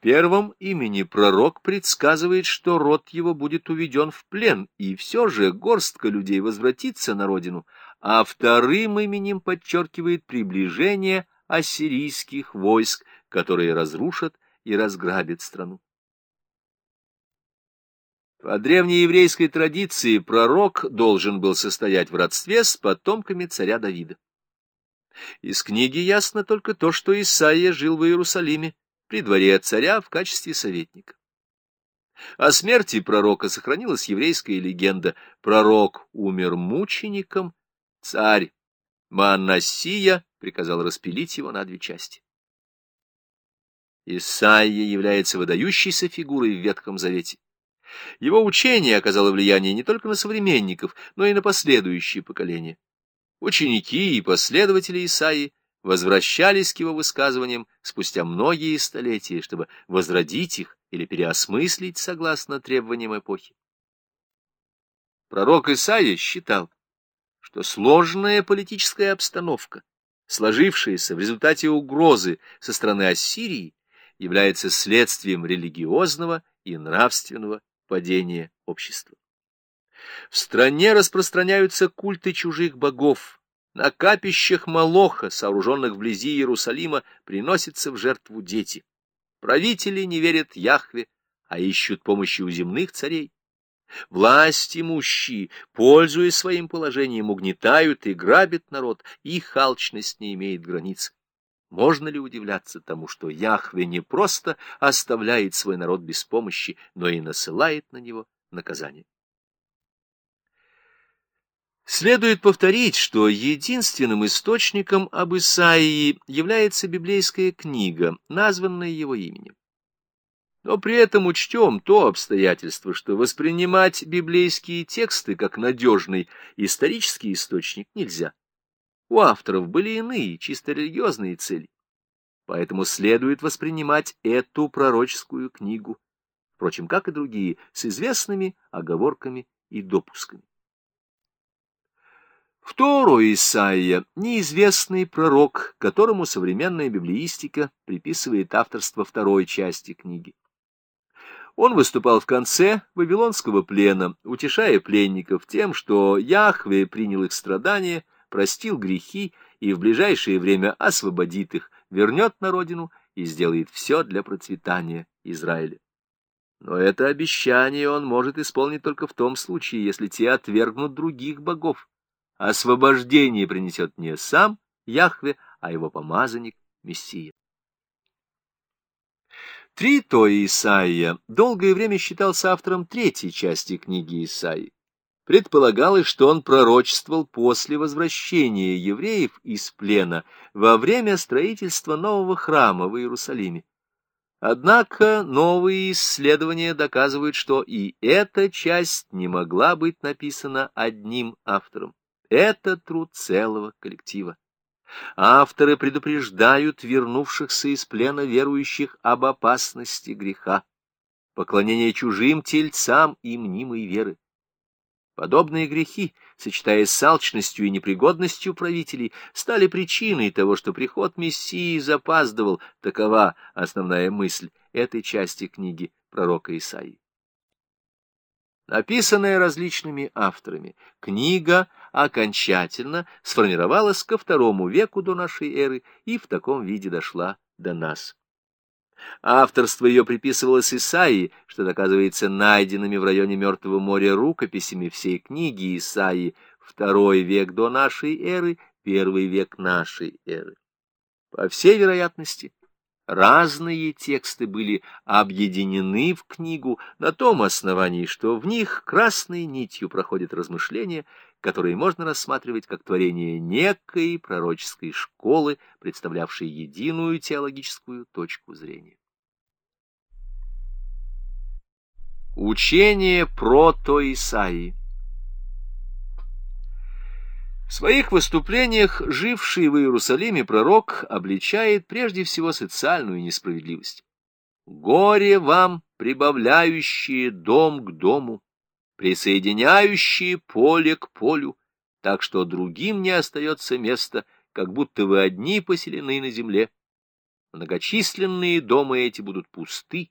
первом имени пророк предсказывает, что род его будет уведен в плен, и все же горстка людей возвратится на родину, а вторым именем подчеркивает приближение ассирийских войск, которые разрушат и разграбят страну. По древнееврейской традиции пророк должен был состоять в родстве с потомками царя Давида. Из книги ясно только то, что Исаия жил в Иерусалиме при дворе царя в качестве советника. О смерти пророка сохранилась еврейская легенда. Пророк умер мучеником, царь Манасия приказал распилить его на две части. Исаия является выдающейся фигурой в Ветхом Завете. Его учение оказало влияние не только на современников, но и на последующие поколения. Ученики и последователи Исаии возвращались к его высказываниям спустя многие столетия, чтобы возродить их или переосмыслить согласно требованиям эпохи. Пророк Исаия считал, что сложная политическая обстановка, сложившаяся в результате угрозы со стороны Ассирии, является следствием религиозного и нравственного падения общества. В стране распространяются культы чужих богов. На капищах Молоха, сооруженных вблизи Иерусалима, приносятся в жертву дети. Правители не верят Яхве, а ищут помощи у земных царей. Власть имущие, пользуясь своим положением, угнетают и грабят народ, их алчность не имеет границ. Можно ли удивляться тому, что Яхве не просто оставляет свой народ без помощи, но и насылает на него наказание? Следует повторить, что единственным источником об Исаии является библейская книга, названная его именем. Но при этом учтем то обстоятельство, что воспринимать библейские тексты как надежный исторический источник нельзя. У авторов были иные, чисто религиозные цели. Поэтому следует воспринимать эту пророческую книгу, впрочем, как и другие, с известными оговорками и допусками. Второй Исаия — неизвестный пророк, которому современная библеистика приписывает авторство второй части книги. Он выступал в конце Вавилонского плена, утешая пленников тем, что Яхве принял их страдания, простил грехи и в ближайшее время освободит их, вернет на родину и сделает все для процветания Израиля. Но это обещание он может исполнить только в том случае, если те отвергнут других богов, освобождение принесет не сам Яхве, а его помазанник Мессия. Трито Исаия долгое время считался автором третьей части книги Исаии. Предполагалось, что он пророчествовал после возвращения евреев из плена во время строительства нового храма в Иерусалиме. Однако новые исследования доказывают, что и эта часть не могла быть написана одним автором. Это труд целого коллектива. Авторы предупреждают вернувшихся из плена верующих об опасности греха, поклонения чужим тельцам и мнимой веры. Подобные грехи, сочетаясь с алчностью и непригодностью правителей, стали причиной того, что приход Мессии запаздывал. Такова основная мысль этой части книги пророка Исаии. Написанная различными авторами, книга окончательно сформировалась ко второму веку до нашей эры и в таком виде дошла до нас. Авторство ее приписывалось Исаии, что доказывается найденными в районе Мертвого моря рукописями всей книги Исаии, второй век до нашей эры, первый век нашей эры. По всей вероятности, разные тексты были объединены в книгу на том основании, что в них красной нитью проходят размышления, которые можно рассматривать как творение некой пророческой школы, представлявшей единую теологическую точку зрения. Учение прото-Исаии в своих выступлениях живший в Иерусалиме пророк обличает прежде всего социальную несправедливость. «Горе вам, прибавляющие дом к дому, присоединяющие поле к полю, так что другим не остается места, как будто вы одни поселены на земле. Многочисленные дома эти будут пусты,